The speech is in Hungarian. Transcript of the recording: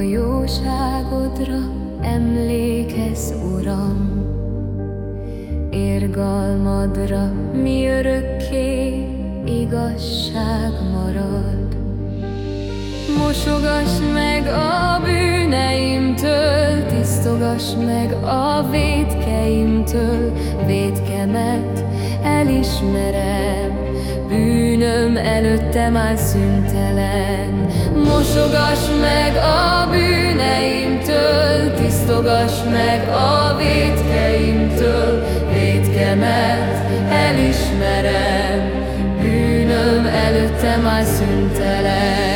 jóságodra emlékez, Uram. Érgalmadra mi örökké igazság marad. Mosogass meg a bűneimtől, tisztogass meg a védkeimtől, védkemet elismerem, bűnöm előtte már szüntelen. Mosogass meg a tisztogass meg a védkeimtől, védkemet elismerem, bűnöm előttem már szüntelen.